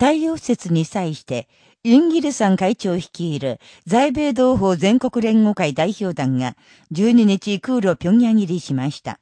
太陽節に際して、インギルさん会長率いる在米同胞全国連合会代表団が12日空路平壌入りしました。